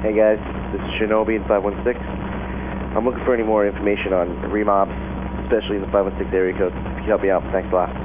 Hey guys, this is Shinobi in 516. I'm looking for any more information on remobs, especially in the 516 area code. If you could help me out, thanks a lot.